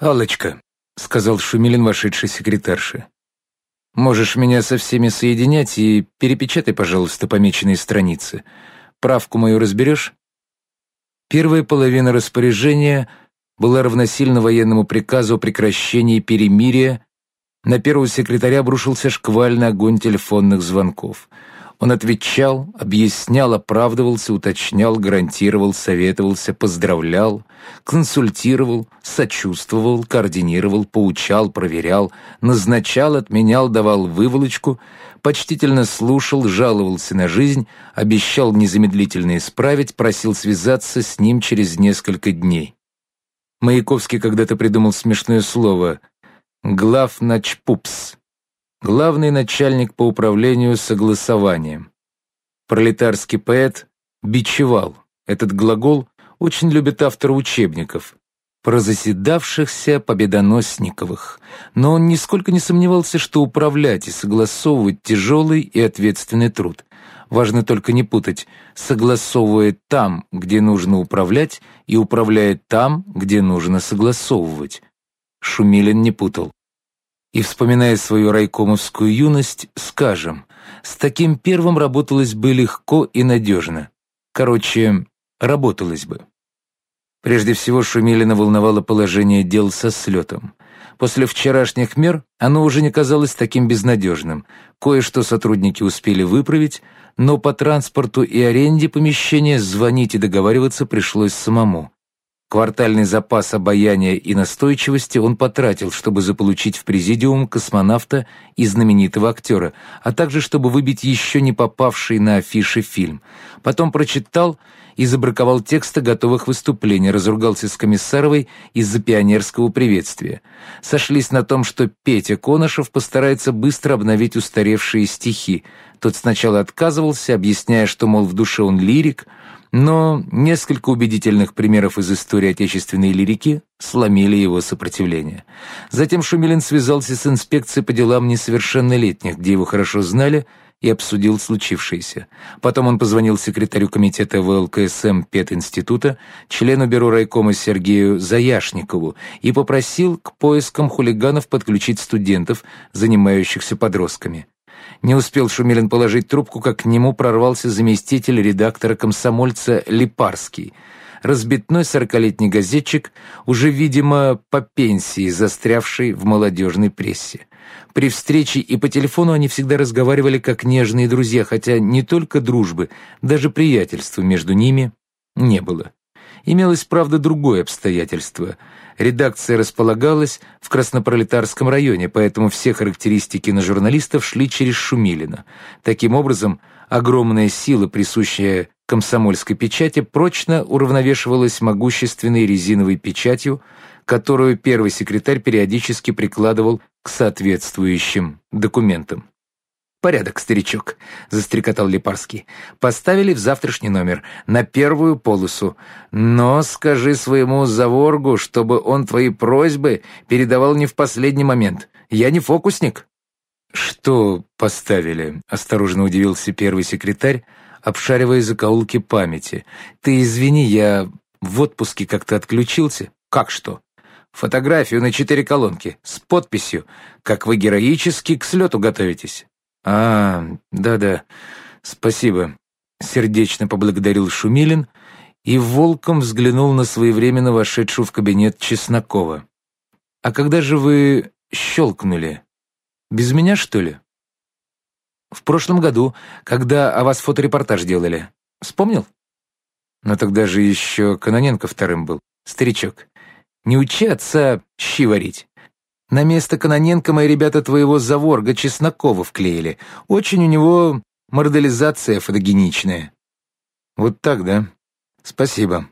алочка сказал Шумилин вошедшей секретарше. «Можешь меня со всеми соединять и перепечатай, пожалуйста, помеченные страницы. Правку мою разберешь?» Первая половина распоряжения была равносильна военному приказу о прекращении перемирия. На первого секретаря обрушился шквальный огонь телефонных звонков — он отвечал, объяснял, оправдывался, уточнял, гарантировал, советовался, поздравлял, консультировал, сочувствовал, координировал, поучал, проверял, назначал, отменял, давал выволочку, почтительно слушал, жаловался на жизнь, обещал незамедлительно исправить, просил связаться с ним через несколько дней. Маяковский когда-то придумал смешное слово «главначпупс» главный начальник по управлению согласованием. Пролетарский поэт бичевал. Этот глагол очень любят авторы учебников, про заседавшихся победоносниковых, но он нисколько не сомневался, что управлять и согласовывать тяжелый и ответственный труд. Важно только не путать, согласовывает там, где нужно управлять, и управляет там, где нужно согласовывать. Шумилин не путал. И, вспоминая свою райкомовскую юность, скажем, с таким первым работалось бы легко и надежно. Короче, работалось бы. Прежде всего Шумилина волновало положение дел со слетом. После вчерашних мер оно уже не казалось таким безнадежным. Кое-что сотрудники успели выправить, но по транспорту и аренде помещения звонить и договариваться пришлось самому. Квартальный запас обаяния и настойчивости он потратил, чтобы заполучить в президиум космонавта и знаменитого актера, а также чтобы выбить еще не попавший на афиши фильм. Потом прочитал и забраковал тексты готовых выступлений, разругался с Комиссаровой из-за пионерского приветствия. Сошлись на том, что Петя Конышев постарается быстро обновить устаревшие стихи. Тот сначала отказывался, объясняя, что, мол, в душе он лирик — но несколько убедительных примеров из истории отечественной лирики сломили его сопротивление. Затем Шумилин связался с инспекцией по делам несовершеннолетних, где его хорошо знали, и обсудил случившееся. Потом он позвонил секретарю комитета ВЛКСМ Пединститута, члену бюро райкома Сергею Заяшникову и попросил к поискам хулиганов подключить студентов, занимающихся подростками. Не успел Шумилин положить трубку, как к нему прорвался заместитель редактора комсомольца Липарский. Разбитной сорокалетний газетчик, уже, видимо, по пенсии, застрявший в молодежной прессе. При встрече и по телефону они всегда разговаривали как нежные друзья, хотя не только дружбы, даже приятельства между ними не было. Имелось, правда, другое обстоятельство — Редакция располагалась в Краснопролетарском районе, поэтому все характеристики на журналистов шли через Шумилина. Таким образом, огромная сила, присущая комсомольской печати, прочно уравновешивалась могущественной резиновой печатью, которую первый секретарь периодически прикладывал к соответствующим документам. «Порядок, старичок», — застрекотал Липарский. «Поставили в завтрашний номер, на первую полосу. Но скажи своему заворгу, чтобы он твои просьбы передавал не в последний момент. Я не фокусник». «Что поставили?» — осторожно удивился первый секретарь, обшаривая закоулки памяти. «Ты извини, я в отпуске как-то отключился». «Как что?» «Фотографию на четыре колонки с подписью, как вы героически к слету готовитесь». «А, да-да, спасибо», — сердечно поблагодарил Шумилин и волком взглянул на своевременно вошедшую в кабинет Чеснокова. «А когда же вы щелкнули? Без меня, что ли?» «В прошлом году, когда о вас фоторепортаж делали. Вспомнил?» «Но тогда же еще Каноненко вторым был, старичок. Не учи отца щи варить». На место Каноненко мои ребята твоего заворга Чеснокова вклеили. Очень у него мордализация фотогеничная». «Вот так, да? Спасибо.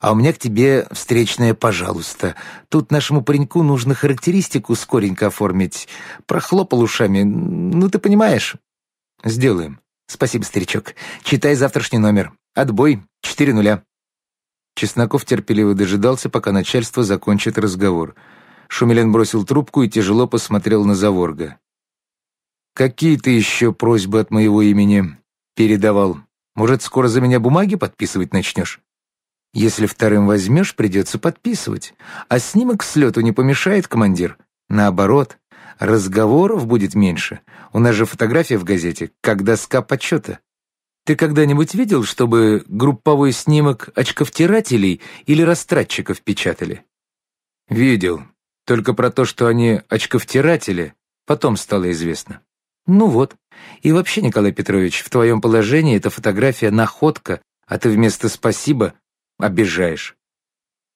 А у меня к тебе встречное «пожалуйста». Тут нашему пареньку нужно характеристику скоренько оформить. Прохлопал ушами. Ну, ты понимаешь?» «Сделаем. Спасибо, старичок. Читай завтрашний номер. Отбой. Четыре нуля». Чесноков терпеливо дожидался, пока начальство закончит разговор — Шумилин бросил трубку и тяжело посмотрел на Заворга. «Какие ты еще просьбы от моего имени передавал? Может, скоро за меня бумаги подписывать начнешь?» Если вторым возьмешь, придется подписывать. А снимок с лету не помешает, командир. Наоборот, разговоров будет меньше. У нас же фотография в газете, как доска почета. Ты когда-нибудь видел, чтобы групповой снимок очковтирателей или растратчиков печатали? Видел. Только про то, что они очковтиратели, потом стало известно. Ну вот. И вообще, Николай Петрович, в твоем положении эта фотография находка, а ты вместо «спасибо» обижаешь.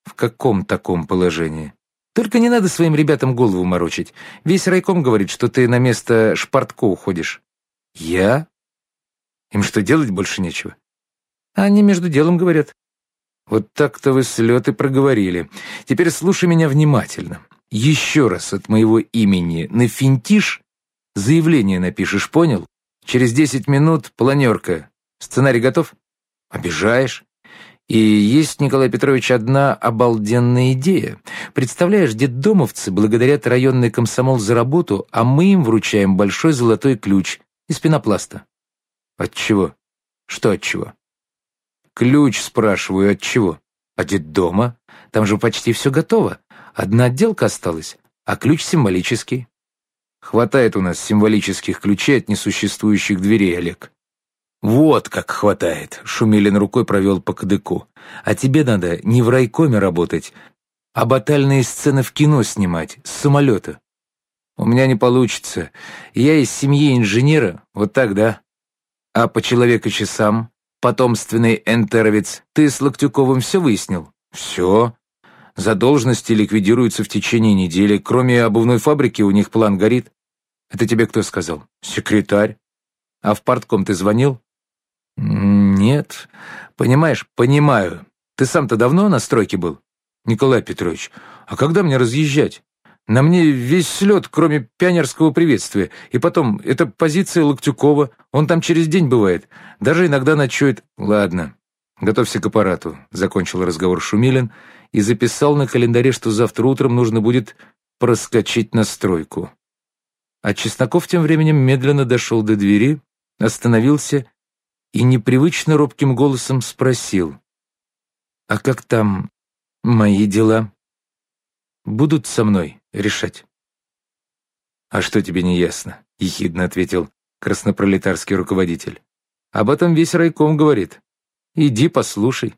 В каком таком положении? Только не надо своим ребятам голову морочить. Весь райком говорит, что ты на место Шпартко уходишь. Я? Им что, делать больше нечего? Они между делом говорят. Вот так-то вы слеты проговорили. Теперь слушай меня внимательно. Еще раз от моего имени нафинтишь, заявление напишешь, понял? Через десять минут планерка. Сценарий готов? Обижаешь? И есть, Николай Петрович, одна обалденная идея. Представляешь, детдомовцы благодарят районный комсомол за работу, а мы им вручаем большой золотой ключ из пенопласта. От чего? Что от чего? Ключ, спрашиваю, от чего? От детдома? Там же почти все готово. Одна отделка осталась, а ключ символический. Хватает у нас символических ключей от несуществующих дверей, Олег. «Вот как хватает», — Шумилин рукой провел по кадыку. «А тебе надо не в райкоме работать, а батальные сцены в кино снимать, с самолета». «У меня не получится. Я из семьи инженера, вот так, да?» «А по человека-часам, потомственный энтеровец, ты с Локтюковым все выяснил?» «Все. Задолженности ликвидируются в течение недели. Кроме обувной фабрики у них план горит». «Это тебе кто сказал?» «Секретарь». «А в партком ты звонил?» «Нет. Понимаешь, понимаю. Ты сам-то давно на стройке был?» «Николай Петрович, а когда мне разъезжать? На мне весь слет, кроме пионерского приветствия. И потом, это позиция Локтюкова. Он там через день бывает. Даже иногда ночует. Ладно, готовься к аппарату», — закончил разговор Шумилин и записал на календаре, что завтра утром нужно будет проскочить на стройку. А Чесноков тем временем медленно дошел до двери, остановился и непривычно робким голосом спросил. «А как там мои дела? Будут со мной решать?» «А что тебе не ясно?» — ехидно ответил краснопролетарский руководитель. «Об этом весь райком говорит. Иди послушай».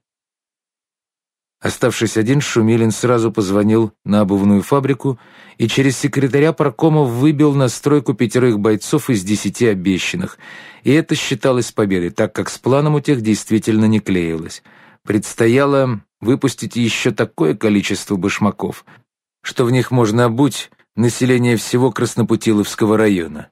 Оставшись один, Шумилин сразу позвонил на обувную фабрику и через секретаря паркома выбил на стройку пятерых бойцов из десяти обещанных. И это считалось победой, так как с планом у тех действительно не клеилось. Предстояло выпустить еще такое количество башмаков, что в них можно обуть население всего Краснопутиловского района.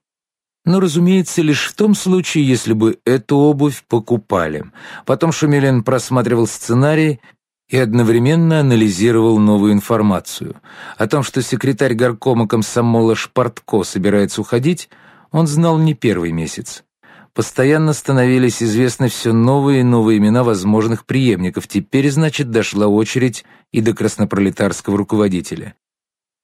Но, разумеется, лишь в том случае, если бы эту обувь покупали. Потом Шумилин просматривал сценарий и одновременно анализировал новую информацию. О том, что секретарь горкома комсомола Шпартко собирается уходить, он знал не первый месяц. Постоянно становились известны все новые и новые имена возможных преемников. Теперь, значит, дошла очередь и до краснопролетарского руководителя.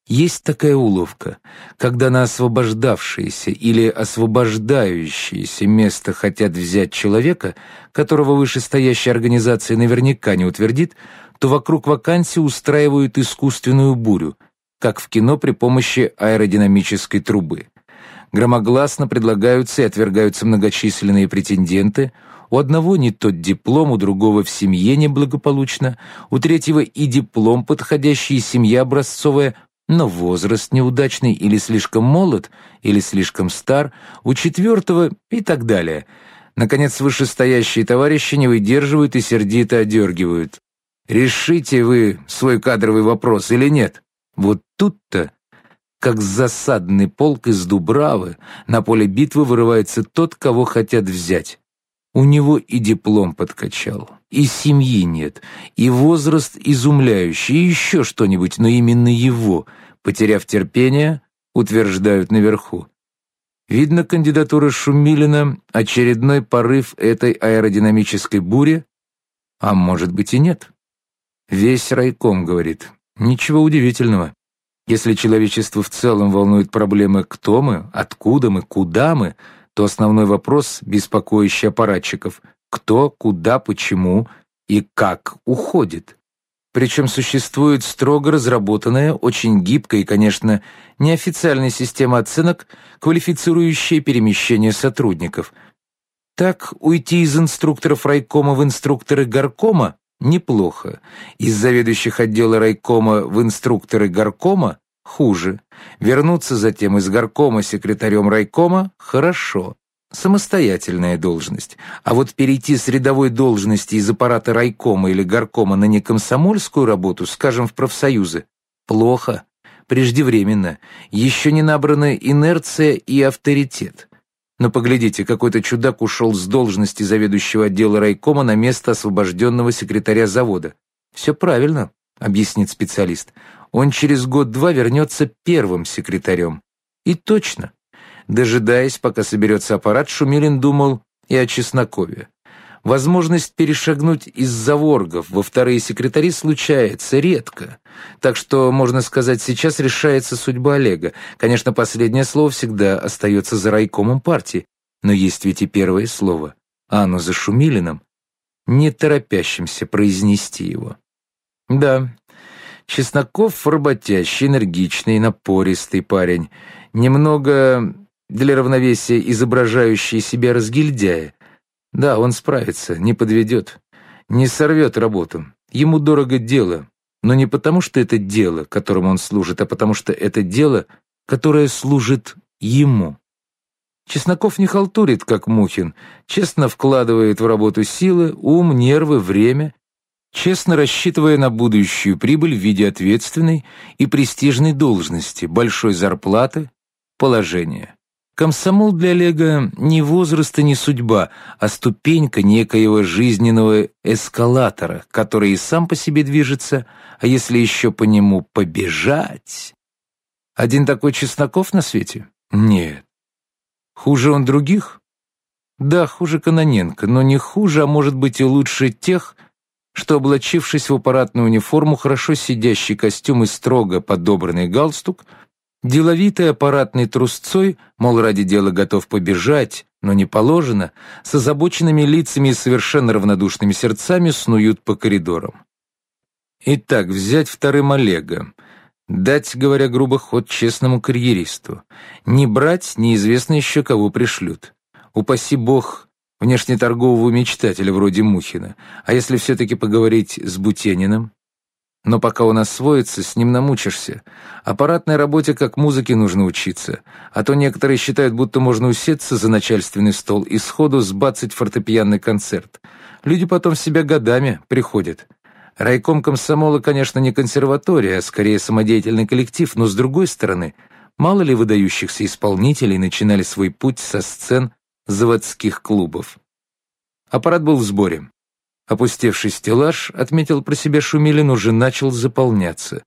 Есть такая уловка, когда на освобождавшееся или освобождающееся место хотят взять человека, которого вышестоящая организация наверняка не утвердит, то вокруг вакансии устраивают искусственную бурю, как в кино при помощи аэродинамической трубы. Громогласно предлагаются и отвергаются многочисленные претенденты, у одного не тот диплом, у другого в семье неблагополучно, у третьего и диплом подходящий, и семья образцовая, но возраст неудачный или слишком молод, или слишком стар, у четвертого и так далее. Наконец, вышестоящие товарищи не выдерживают и сердито одергивают. Решите вы свой кадровый вопрос или нет? Вот тут-то, как засадный полк из Дубравы, на поле битвы вырывается тот, кого хотят взять. У него и диплом подкачал, и семьи нет, и возраст изумляющий, и еще что-нибудь, но именно его, потеряв терпение, утверждают наверху. Видно, кандидатура Шумилина — очередной порыв этой аэродинамической бури, а может быть и нет. Весь райком говорит. Ничего удивительного. Если человечество в целом волнует проблемы «кто мы?», «откуда мы?», «куда мы?», то основной вопрос, беспокоящий аппаратчиков «кто?», «куда?», «почему?», и как уходит. Причем существует строго разработанная, очень гибкая и, конечно, неофициальная система оценок, квалифицирующая перемещение сотрудников. Так, уйти из инструкторов райкома в инструкторы горкома неплохо, из заведующих отдела райкома в инструкторы горкома хуже, вернуться затем из горкома секретарем райкома хорошо самостоятельная должность, а вот перейти с рядовой должности из аппарата райкома или горкома на некомсомольскую работу, скажем, в профсоюзы, плохо, преждевременно, еще не набрана инерция и авторитет. Но поглядите, какой-то чудак ушел с должности заведующего отдела райкома на место освобожденного секретаря завода. «Все правильно», — объяснит специалист. «Он через год-два вернется первым секретарем». И точно, Дожидаясь, пока соберется аппарат, Шумилин думал и о Чеснокове. Возможность перешагнуть из заворгов во вторые секретари случается редко. Так что, можно сказать, сейчас решается судьба Олега. Конечно, последнее слово всегда остается за райкомом партии. Но есть ведь и первое слово. А оно за Шумилиным, не торопящимся произнести его. Да, Чесноков работящий, энергичный, напористый парень. Немного для равновесия изображающий себя разгильдяя. Да, он справится, не подведет, не сорвет работу. Ему дорого дело, но не потому, что это дело, которому он служит, а потому что это дело, которое служит ему. Чесноков не халтурит, как Мухин, честно вкладывает в работу силы, ум, нервы, время, честно рассчитывая на будущую прибыль в виде ответственной и престижной должности, большой зарплаты, положения. Комсомол для Олега не возраст и не судьба, а ступенька некоего жизненного эскалатора, который и сам по себе движется, а если еще по нему побежать... Один такой Чесноков на свете? Нет. Хуже он других? Да, хуже Каноненко, но не хуже, а может быть и лучше тех, что, облачившись в аппаратную униформу, хорошо сидящий костюм и строго подобранный галстук — Деловитый аппаратный трусцой, мол, ради дела готов побежать, но не положено, с озабоченными лицами и совершенно равнодушными сердцами снуют по коридорам. Итак, взять вторым Олега. Дать, говоря грубо, ход честному карьеристу. Не брать, неизвестно еще кого пришлют. Упаси бог, внешнеторгового мечтателя вроде Мухина. А если все-таки поговорить с Бутениным? Но пока он освоится, с ним намучишься. Аппаратной работе как музыке нужно учиться. А то некоторые считают, будто можно усеться за начальственный стол и сходу сбацать фортепианный концерт. Люди потом в себя годами приходят. Райком комсомола, конечно, не консерватория, а скорее самодеятельный коллектив, но с другой стороны, мало ли выдающихся исполнителей начинали свой путь со сцен заводских клубов. Аппарат был в сборе. Опустевший стеллаж, отметил про себя Шумилин, уже начал заполняться.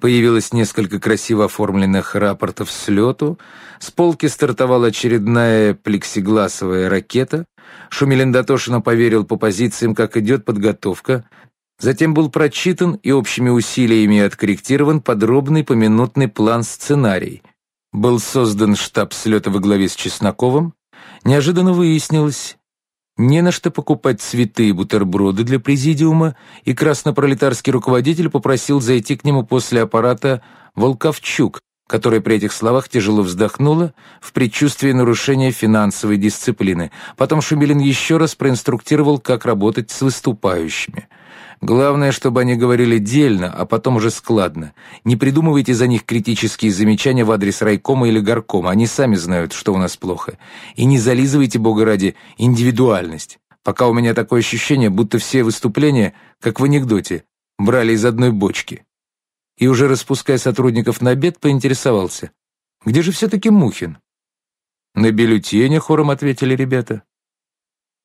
Появилось несколько красиво оформленных рапортов с лету, с полки стартовала очередная плексигласовая ракета, Шумилин дотошно поверил по позициям, как идет подготовка, затем был прочитан и общими усилиями откорректирован подробный поминутный план-сценарий. Был создан штаб слета во главе с Чесноковым, неожиданно выяснилось, не на что покупать цветы и бутерброды для президиума, и краснопролетарский руководитель попросил зайти к нему после аппарата Волковчук, которая при этих словах тяжело вздохнула в предчувствии нарушения финансовой дисциплины. Потом Шумилин еще раз проинструктировал, как работать с выступающими – Главное, чтобы они говорили дельно, а потом уже складно. Не придумывайте за них критические замечания в адрес райкома или горкома, они сами знают, что у нас плохо. И не зализывайте, бога ради, индивидуальность. Пока у меня такое ощущение, будто все выступления, как в анекдоте, брали из одной бочки. И уже распуская сотрудников на обед, поинтересовался. Где же все-таки Мухин? На бюллетене хором ответили ребята.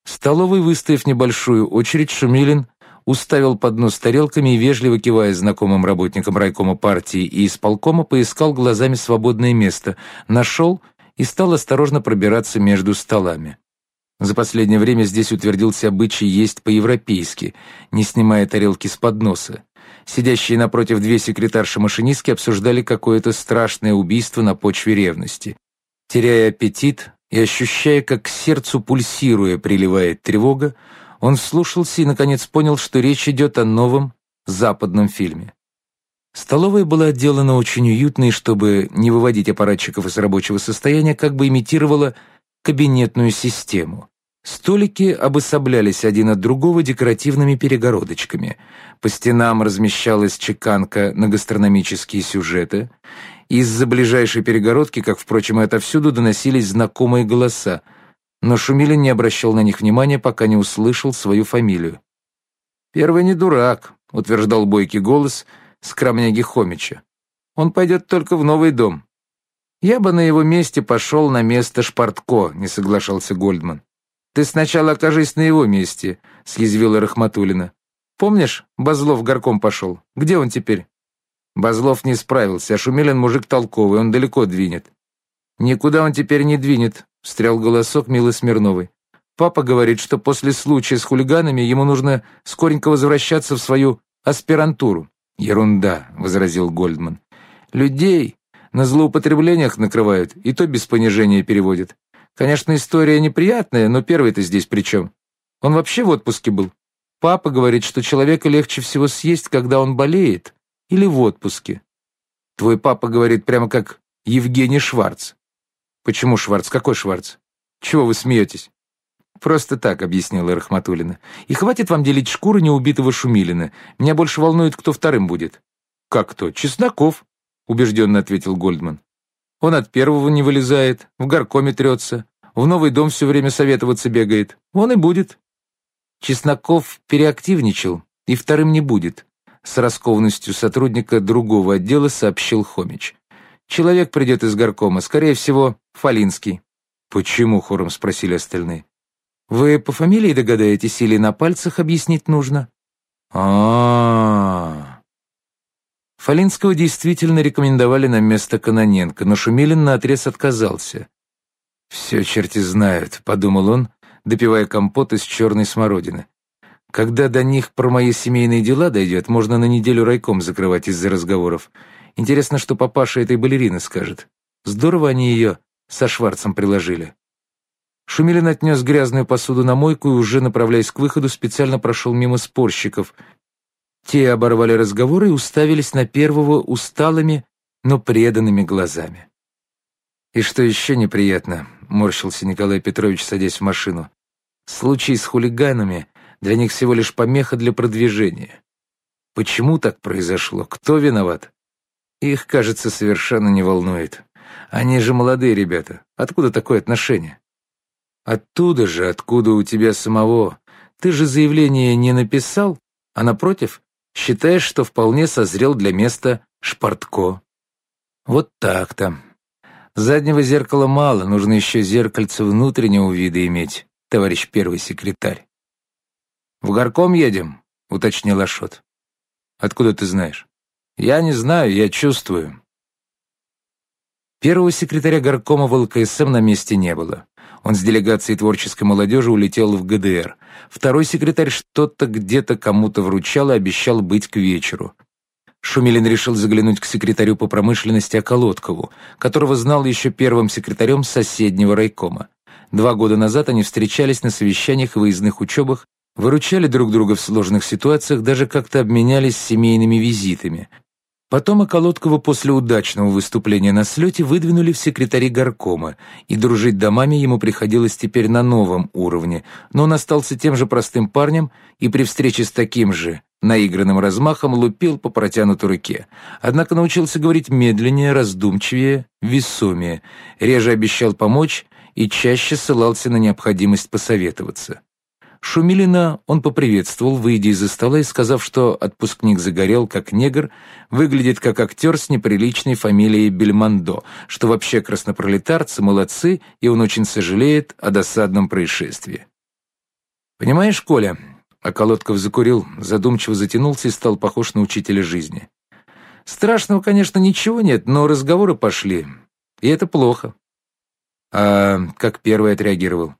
Столовый, выстояв небольшую очередь, Шумилин уставил поднос тарелками и, вежливо кивая знакомым работникам райкома партии и исполкома, поискал глазами свободное место, нашел и стал осторожно пробираться между столами. За последнее время здесь утвердился обычай есть по-европейски, не снимая тарелки с подноса. Сидящие напротив две секретарши-машинистки обсуждали какое-то страшное убийство на почве ревности. Теряя аппетит и ощущая, как к сердцу пульсируя приливает тревога, Он вслушался и, наконец, понял, что речь идет о новом западном фильме. Столовая была отделана очень уютно и, чтобы не выводить аппаратчиков из рабочего состояния, как бы имитировала кабинетную систему. Столики обособлялись один от другого декоративными перегородочками. По стенам размещалась чеканка на гастрономические сюжеты. Из-за ближайшей перегородки, как, впрочем, и отовсюду, доносились знакомые голоса, но Шумилин не обращал на них внимания, пока не услышал свою фамилию. «Первый не дурак», — утверждал бойкий голос скромняги Хомича. «Он пойдет только в новый дом». «Я бы на его месте пошел на место Шпартко», — не соглашался Гольдман. «Ты сначала окажись на его месте», — съязвила Рахматулина. «Помнишь, Базлов горком пошел? Где он теперь?» Базлов не справился, а Шумилин мужик толковый, он далеко двинет. «Никуда он теперь не двинет», — встрял голосок Милы Смирновой. «Папа говорит, что после случая с хулиганами ему нужно скоренько возвращаться в свою аспирантуру». «Ерунда», — возразил Гольдман. «Людей на злоупотреблениях накрывают, и то без понижения переводят. Конечно, история неприятная, но первый-то здесь при чем? Он вообще в отпуске был. Папа говорит, что человека легче всего съесть, когда он болеет или в отпуске. Твой папа говорит прямо как Евгений Шварц. Почему Шварц? Какой Шварц? Чего вы смеетесь? Просто так, объяснила Рахматулина. И хватит вам делить шкуры неубитого Шумилина. Меня больше волнует, кто вторым будет. Как кто? Чесноков, убежденно ответил Гольдман. Он от первого не вылезает, в горкоме трется, в новый дом все время советоваться бегает. Он и будет. Чесноков переактивничал, и вторым не будет. С раскованностью сотрудника другого отдела сообщил Хомич. Человек придет из горкома, скорее всего, Фалинский. «Почему?» — хором спросили остальные. «Вы по фамилии догадаетесь или на пальцах объяснить нужно?» а, -а, -а. Фалинского действительно рекомендовали на место Каноненко, но Шумилин наотрез отказался. «Все черти знают», — подумал он, допивая компот из черной смородины. «Когда до них про мои семейные дела дойдет, можно на неделю райком закрывать из-за разговоров. Интересно, что папаша этой балерины скажет. Здорово они ее со Шварцем приложили». Шумилин отнес грязную посуду на мойку и, уже направляясь к выходу, специально прошел мимо спорщиков, те оборвали разговор и уставились на первого усталыми, но преданными глазами. «И что еще неприятно», — морщился Николай Петрович, садясь в машину, «случай с хулиганами для них всего лишь помеха для продвижения. Почему так произошло? Кто виноват? Их, кажется, совершенно не волнует. Они же молодые ребята. Откуда такое отношение? Оттуда же, откуда у тебя самого. Ты же заявление не написал, а напротив, считаешь, что вполне созрел для места Шпартко. Вот так-то. Заднего зеркала мало, нужно еще зеркальце внутреннего вида иметь, товарищ первый секретарь. «В горком едем», — уточнил Ашот. «Откуда ты знаешь?» «Я не знаю, я чувствую». Первого секретаря горкома в ЛКСМ на месте не было. Он с делегацией творческой молодежи улетел в ГДР. Второй секретарь что-то где-то кому-то вручал и обещал быть к вечеру. Шумилин решил заглянуть к секретарю по промышленности Околоткову, которого знал еще первым секретарем соседнего райкома. Два года назад они встречались на совещаниях и выездных учебах, выручали друг друга в сложных ситуациях, даже как-то обменялись семейными визитами. Потом Околоткова после удачного выступления на слете выдвинули в секретари горкома, и дружить домами ему приходилось теперь на новом уровне, но он остался тем же простым парнем и при встрече с таким же наигранным размахом лупил по протянутой руке. Однако научился говорить медленнее, раздумчивее, весомее, реже обещал помочь и чаще ссылался на необходимость посоветоваться. Шумилина он поприветствовал, выйдя из-за стола и сказав, что отпускник загорел, как негр, выглядит как актер с неприличной фамилией Бельмондо, что вообще краснопролетарцы молодцы, и он очень сожалеет о досадном происшествии. «Понимаешь, Коля?» А Колодков закурил, задумчиво затянулся и стал похож на учителя жизни. «Страшного, конечно, ничего нет, но разговоры пошли, и это плохо». «А как первый отреагировал?»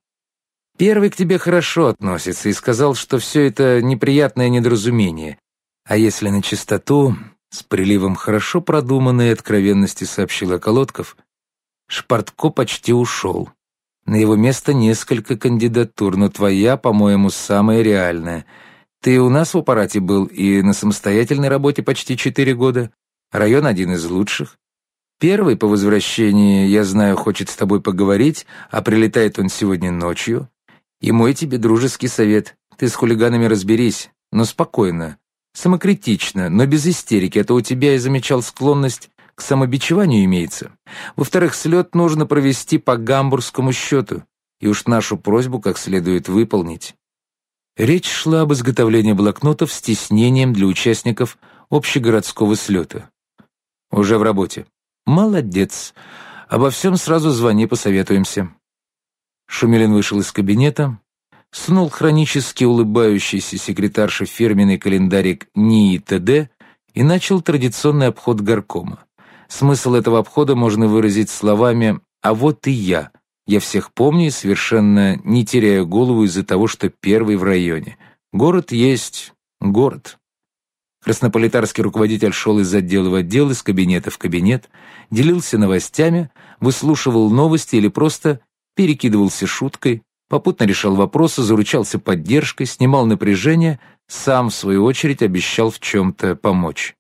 Первый к тебе хорошо относится и сказал, что все это неприятное недоразумение. А если на чистоту, с приливом хорошо продуманной откровенности сообщила Колодков, Шпартко почти ушел. На его место несколько кандидатур, но твоя, по-моему, самая реальная. Ты у нас в аппарате был и на самостоятельной работе почти четыре года. Район один из лучших. Первый по возвращении, я знаю, хочет с тобой поговорить, а прилетает он сегодня ночью. И мой тебе дружеский совет. Ты с хулиганами разберись, но спокойно, самокритично, но без истерики, а то у тебя, я замечал, склонность к самобичеванию имеется. Во-вторых, слет нужно провести по гамбургскому счету, и уж нашу просьбу как следует выполнить. Речь шла об изготовлении блокнотов с тиснением для участников общегородского слета. Уже в работе. Молодец. Обо всем сразу звони, посоветуемся. Шумилин вышел из кабинета, сунул хронически улыбающийся секретарша фирменный календарик НИИ ТД и начал традиционный обход горкома. Смысл этого обхода можно выразить словами «а вот и я». Я всех помню и совершенно не теряю голову из-за того, что первый в районе. Город есть город. Краснополитарский руководитель шел из отдела в отдел, из кабинета в кабинет, делился новостями, выслушивал новости или просто перекидывался шуткой, попутно решал вопросы, заручался поддержкой, снимал напряжение, сам, в свою очередь, обещал в чем-то помочь.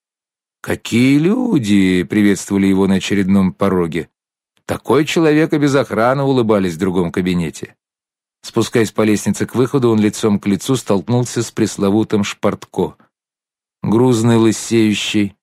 «Какие люди!» — приветствовали его на очередном пороге. Такой человек без охраны улыбались в другом кабинете. Спускаясь по лестнице к выходу, он лицом к лицу столкнулся с пресловутым Шпартко. Грузный, лысеющий,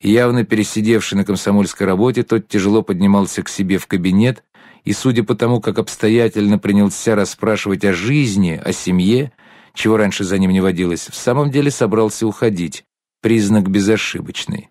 явно пересидевший на комсомольской работе, тот тяжело поднимался к себе в кабинет и, судя по тому, как обстоятельно принялся расспрашивать о жизни, о семье, чего раньше за ним не водилось, в самом деле собрался уходить, признак безошибочный.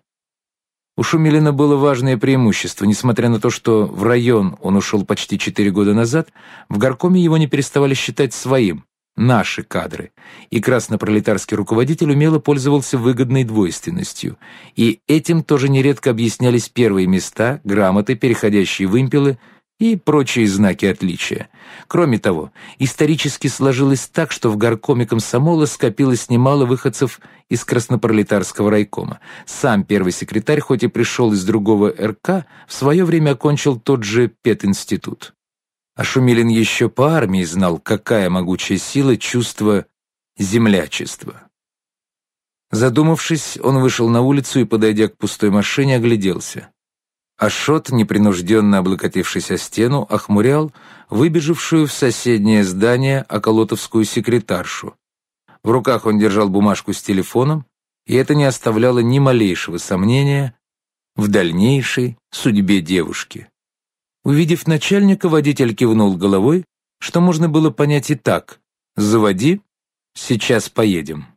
У Шумилина было важное преимущество. Несмотря на то, что в район он ушел почти четыре года назад, в горкоме его не переставали считать своим, наши кадры. И краснопролетарский руководитель умело пользовался выгодной двойственностью. И этим тоже нередко объяснялись первые места, грамоты, переходящие вымпелы и прочие знаки отличия. Кроме того, исторически сложилось так, что в горкоме комсомола скопилось немало выходцев из краснопролетарского райкома. Сам первый секретарь, хоть и пришел из другого РК, в свое время окончил тот же пединститут. А Шумилин еще по армии знал, какая могучая сила чувства землячества. Задумавшись, он вышел на улицу и, подойдя к пустой машине, огляделся. Ашот, непринужденно облокотившись о стену, охмурял выбежавшую в соседнее здание околотовскую секретаршу. В руках он держал бумажку с телефоном, и это не оставляло ни малейшего сомнения в дальнейшей судьбе девушки. Увидев начальника, водитель кивнул головой, что можно было понять и так «Заводи, сейчас поедем».